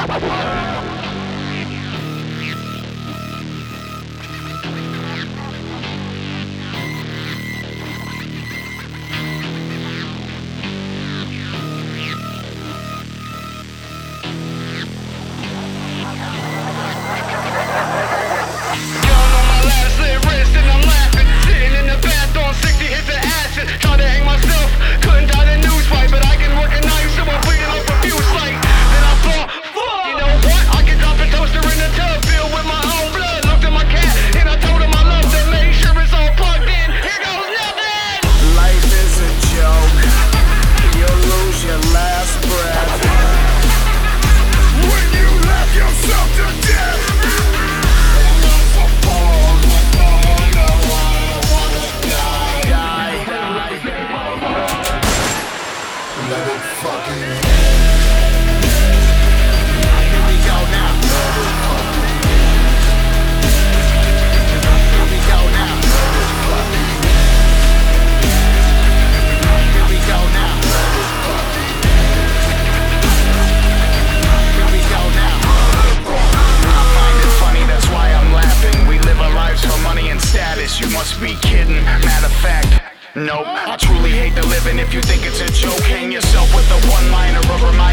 Come on! Motherfucking Nope, I truly hate the living. If you think it's a joke, hang yourself with a one liner or reminder.